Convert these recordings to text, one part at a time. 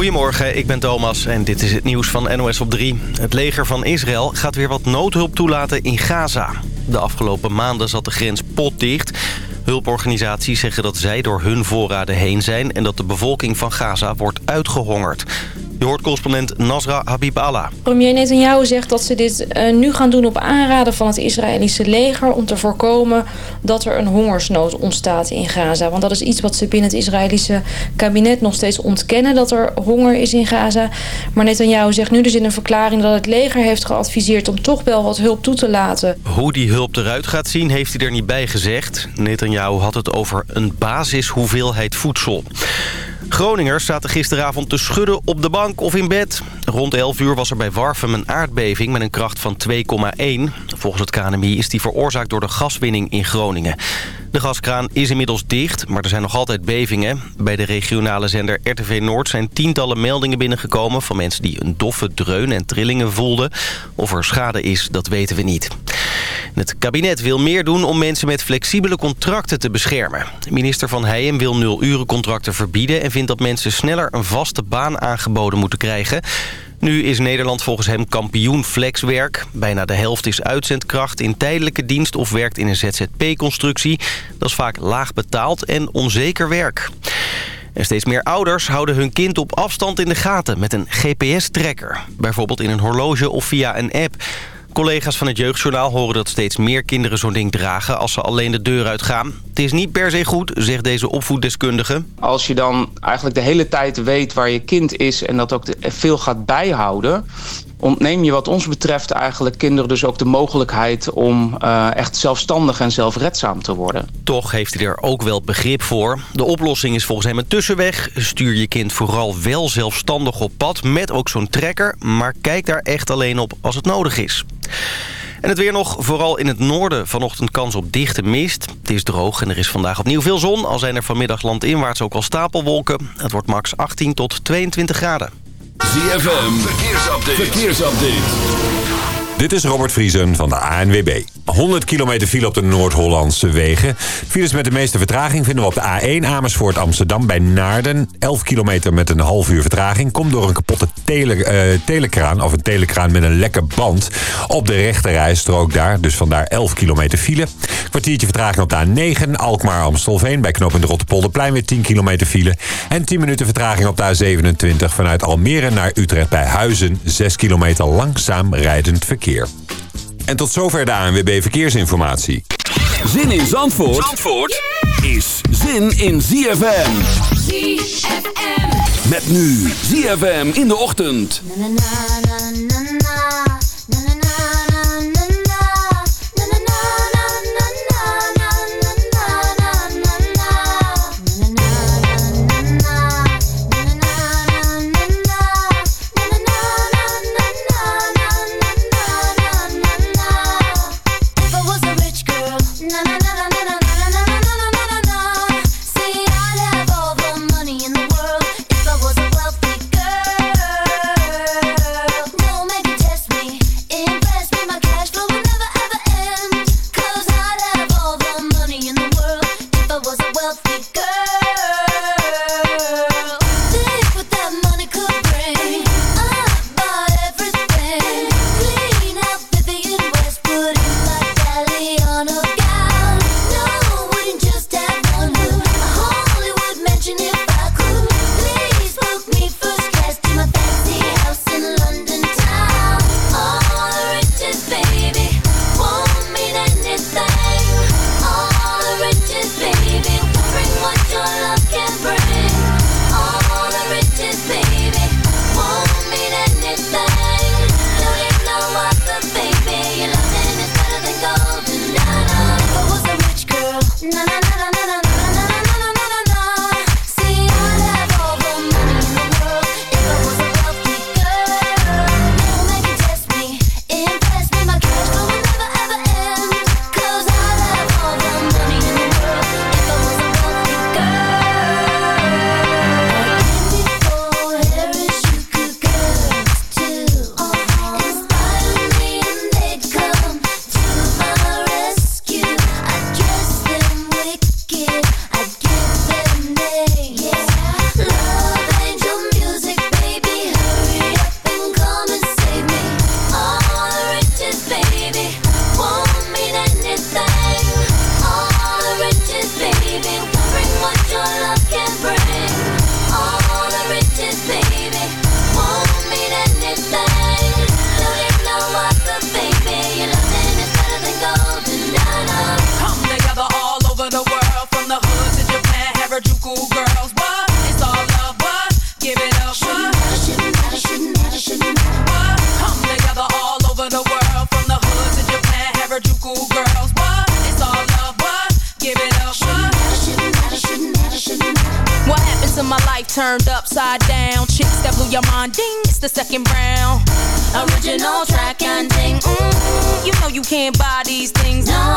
Goedemorgen, ik ben Thomas en dit is het nieuws van NOS op 3. Het leger van Israël gaat weer wat noodhulp toelaten in Gaza. De afgelopen maanden zat de grens potdicht. Hulporganisaties zeggen dat zij door hun voorraden heen zijn... en dat de bevolking van Gaza wordt uitgehongerd. Je hoort correspondent Nasra Habib Allah. Premier Netanyahu zegt dat ze dit uh, nu gaan doen op aanraden van het Israëlische leger... om te voorkomen dat er een hongersnood ontstaat in Gaza. Want dat is iets wat ze binnen het Israëlische kabinet nog steeds ontkennen... dat er honger is in Gaza. Maar Netanyahu zegt nu dus in een verklaring dat het leger heeft geadviseerd... om toch wel wat hulp toe te laten. Hoe die hulp eruit gaat zien heeft hij er niet bij gezegd. Netanyahu had het over een basishoeveelheid voedsel. Groningers zaten gisteravond te schudden op de bank of in bed. Rond 11 uur was er bij Warfum een aardbeving met een kracht van 2,1. Volgens het KNMI is die veroorzaakt door de gaswinning in Groningen. De gaskraan is inmiddels dicht, maar er zijn nog altijd bevingen. Bij de regionale zender RTV Noord zijn tientallen meldingen binnengekomen... van mensen die een doffe dreun en trillingen voelden. Of er schade is, dat weten we niet. Het kabinet wil meer doen om mensen met flexibele contracten te beschermen. Minister Van Heijem wil nul-urencontracten verbieden... en dat mensen sneller een vaste baan aangeboden moeten krijgen... Nu is Nederland volgens hem kampioen flexwerk. Bijna de helft is uitzendkracht in tijdelijke dienst of werkt in een ZZP-constructie. Dat is vaak laag betaald en onzeker werk. En steeds meer ouders houden hun kind op afstand in de gaten met een GPS-tracker. Bijvoorbeeld in een horloge of via een app. Collega's van het Jeugdjournaal horen dat steeds meer kinderen zo'n ding dragen als ze alleen de deur uitgaan. Het is niet per se goed, zegt deze opvoeddeskundige. Als je dan eigenlijk de hele tijd weet waar je kind is en dat ook veel gaat bijhouden ontneem je wat ons betreft eigenlijk kinderen dus ook de mogelijkheid om uh, echt zelfstandig en zelfredzaam te worden. Toch heeft hij er ook wel begrip voor. De oplossing is volgens hem een tussenweg. Stuur je kind vooral wel zelfstandig op pad met ook zo'n trekker, maar kijk daar echt alleen op als het nodig is. En het weer nog, vooral in het noorden vanochtend kans op dichte mist. Het is droog en er is vandaag opnieuw veel zon. Al zijn er vanmiddag landinwaarts ook al stapelwolken. Het wordt max 18 tot 22 graden. ZFM, verkeersupdate. verkeersupdate. Dit is Robert Vriesen van de ANWB. 100 kilometer file op de Noord-Hollandse wegen. Files met de meeste vertraging vinden we op de A1 Amersfoort Amsterdam bij Naarden. 11 kilometer met een half uur vertraging. Komt door een kapotte tele, uh, telekraan of een telekraan met een lekke band. Op de rechterrijstrook daar, dus vandaar 11 kilometer file. Kwartiertje vertraging op de A9 Alkmaar Amstelveen. Bij knooppunt Rotterpolderplein weer 10 kilometer file. En 10 minuten vertraging op de A27 vanuit Almere naar Utrecht bij Huizen. 6 kilometer langzaam rijdend verkeer. En tot zover de ANWB Verkeersinformatie. Zin in Zandvoort, Zandvoort is zin in ZFM. ZFM. Met nu ZFM in de ochtend. Na, na, turned upside down. Chicks that blew your mind, ding, it's the second round. Original track and ding, mm, you know you can't buy these things, no.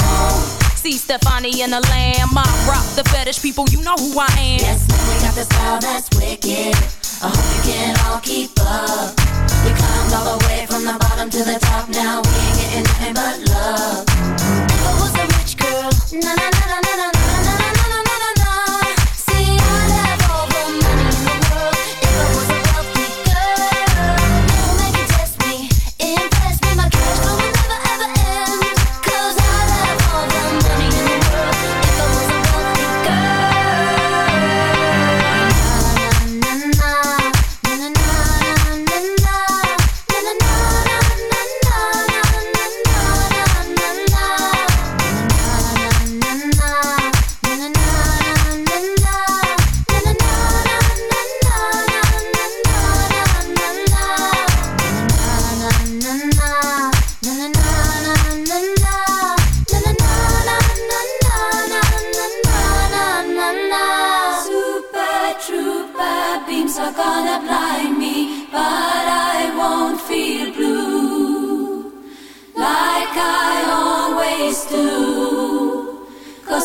See Stefani and the Lamb, I rock the fetish people, you know who I am. Yes, man, we got the style that's wicked. I hope you can all keep up. We climbed all the way from the bottom to the top. Now we ain't getting nothing but love. I was a rich girl, na na na na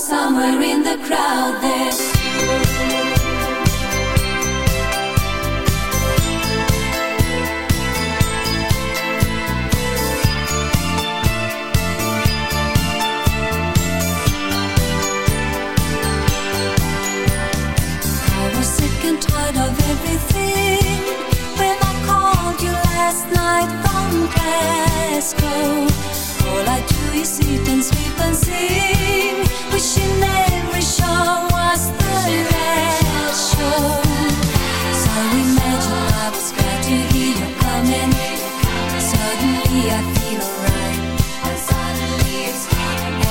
somewhere in the crowd there's I was sick and tired of everything When I called you last night from Glasgow. All I do is sit and sleep and sing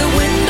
the window.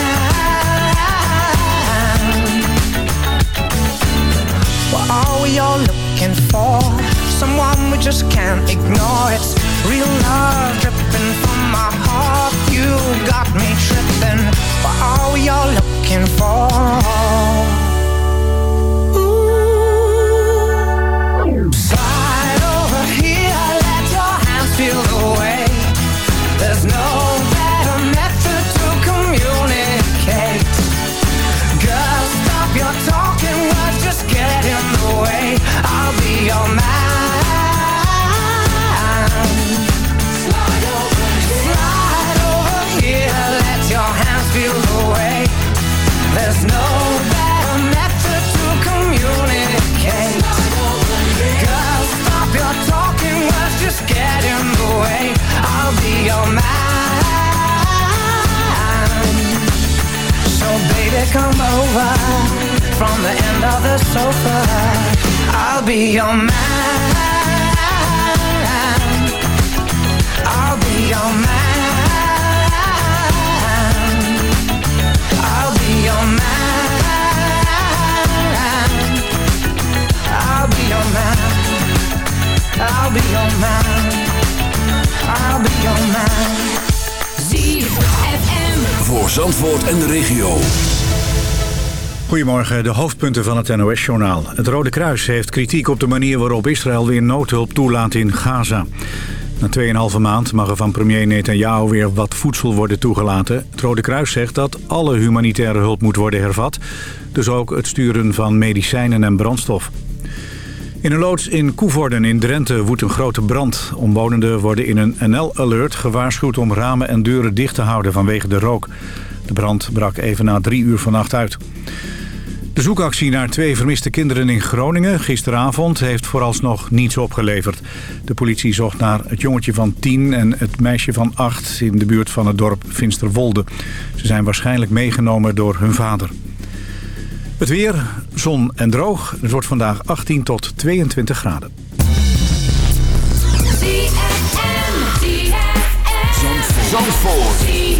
are we all looking for? Someone we just can't ignore. It's real love dripping from my heart. You got me tripping. What are we all looking for? Be your man. I'll be your man. I'll be your man. I'll be your man. I'll be your man. I'll be your man. ZFM. Voor Zandvoort en de regio. Goedemorgen, de hoofdpunten van het NOS-journaal. Het Rode Kruis heeft kritiek op de manier waarop Israël weer noodhulp toelaat in Gaza. Na 2,5 maand mag er van premier Netanyahu weer wat voedsel worden toegelaten. Het Rode Kruis zegt dat alle humanitaire hulp moet worden hervat. Dus ook het sturen van medicijnen en brandstof. In een loods in Koevoorden in Drenthe woedt een grote brand. Omwonenden worden in een NL-alert gewaarschuwd om ramen en deuren dicht te houden vanwege de rook. De brand brak even na drie uur vannacht uit. De zoekactie naar twee vermiste kinderen in Groningen gisteravond heeft vooralsnog niets opgeleverd. De politie zocht naar het jongetje van 10 en het meisje van 8 in de buurt van het dorp Finsterwolde. Ze zijn waarschijnlijk meegenomen door hun vader. Het weer, zon en droog. Het wordt vandaag 18 tot 22 graden. Zandvoort.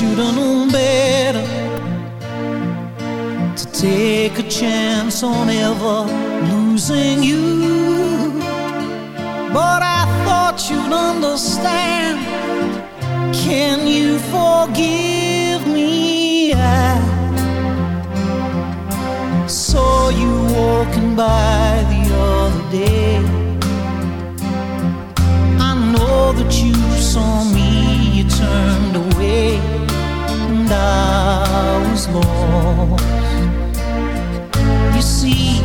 I should've known better to take a chance on ever losing you. But I thought you'd understand. Can you forgive me? I saw you walking by the other day. I was lost. You see,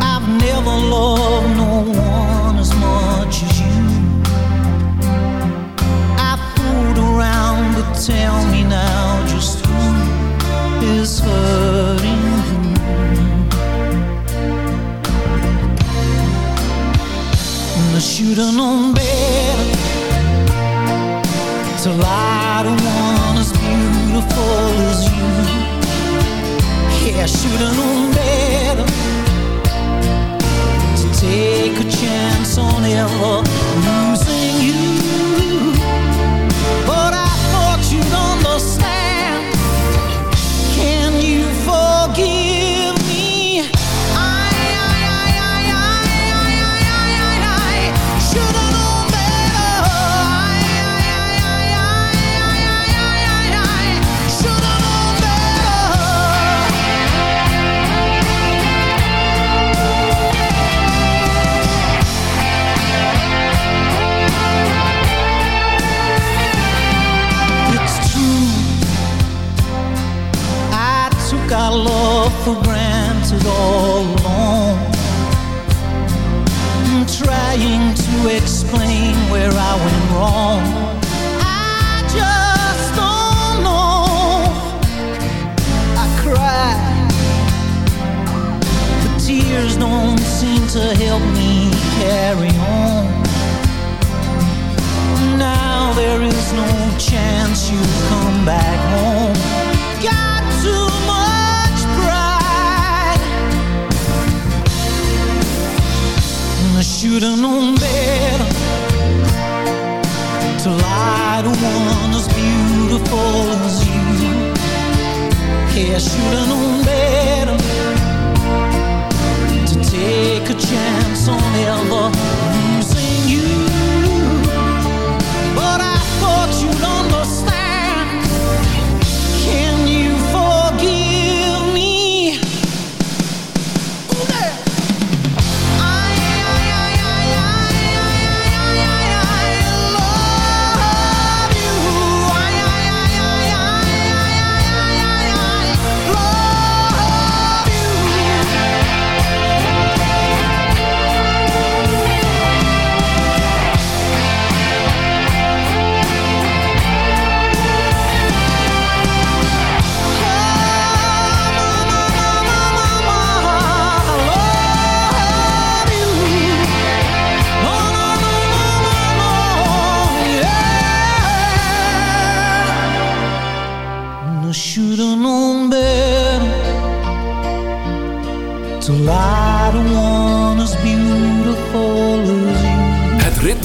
I've never loved no one as much as you. I fooled around, but tell me now just who is hurting who. I should've known I should've known better to take a chance on ever chorando um beijo.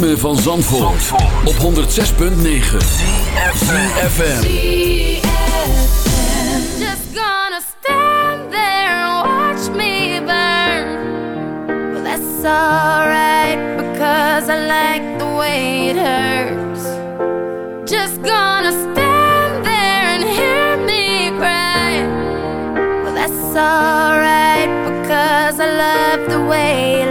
Van Zandvoort, op 106.9 ZFM. Just gonna stand there and watch me burn. Well, that's alright because I like the way it hurts. Just gonna stand there and hear me cry. Well, that's alright because I love the way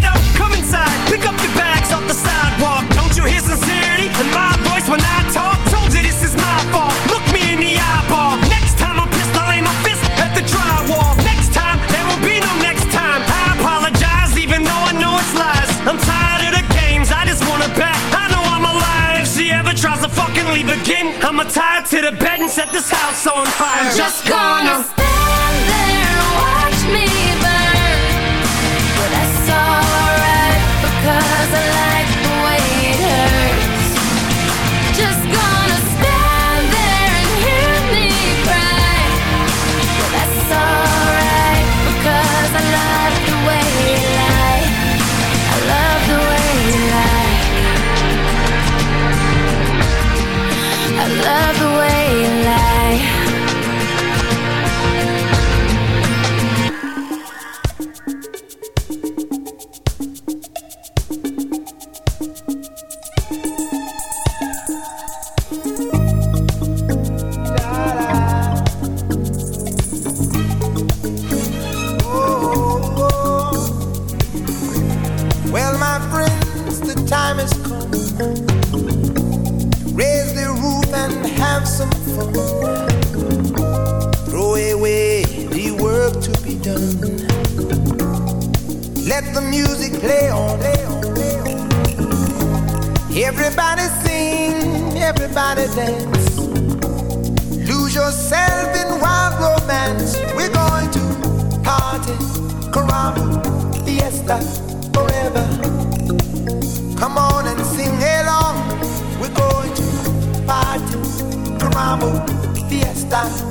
lá.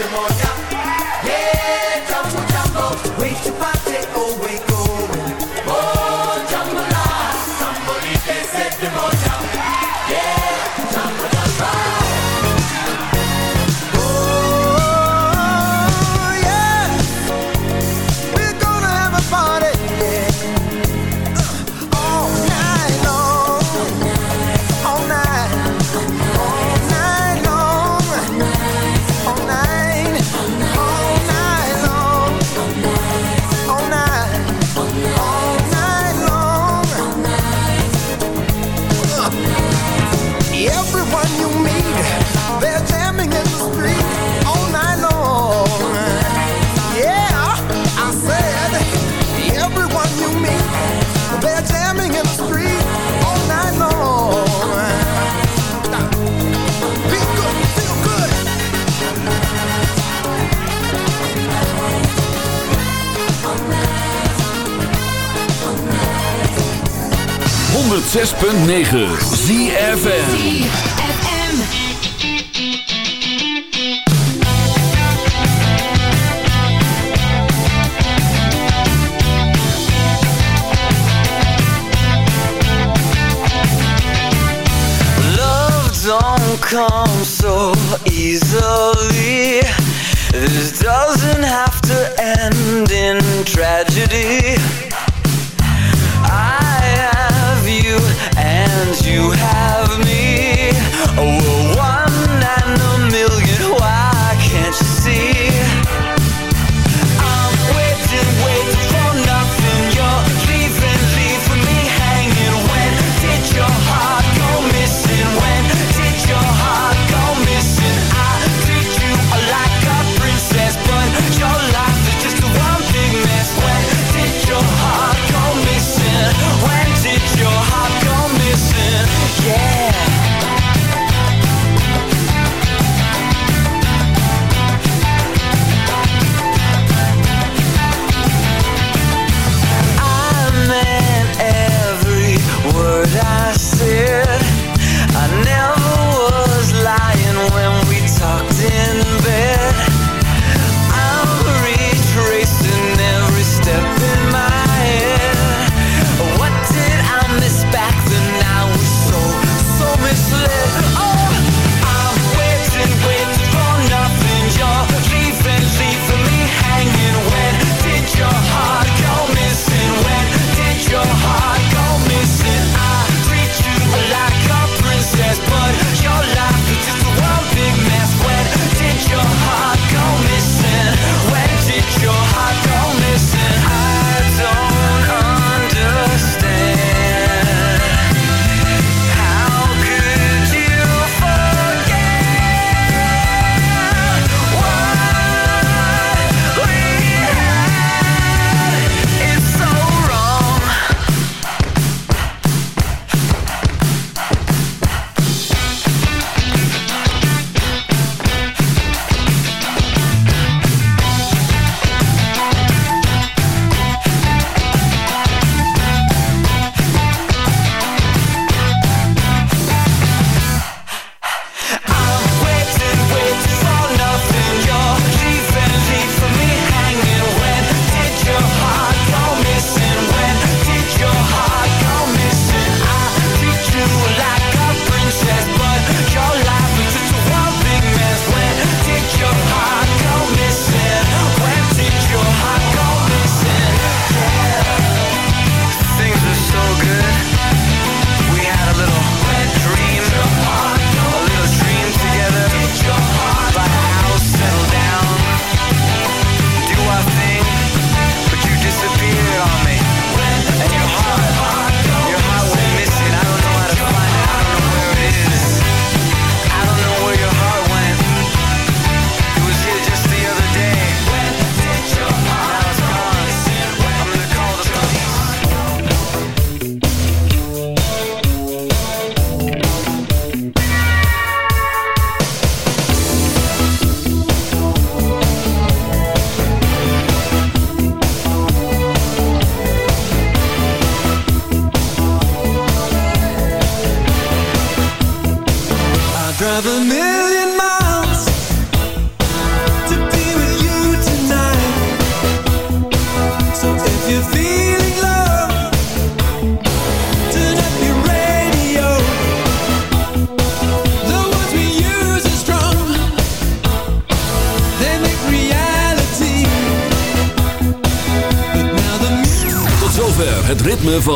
demonia 106.9 ZFN come so easily. This doesn't have to end in tragedy. you have me.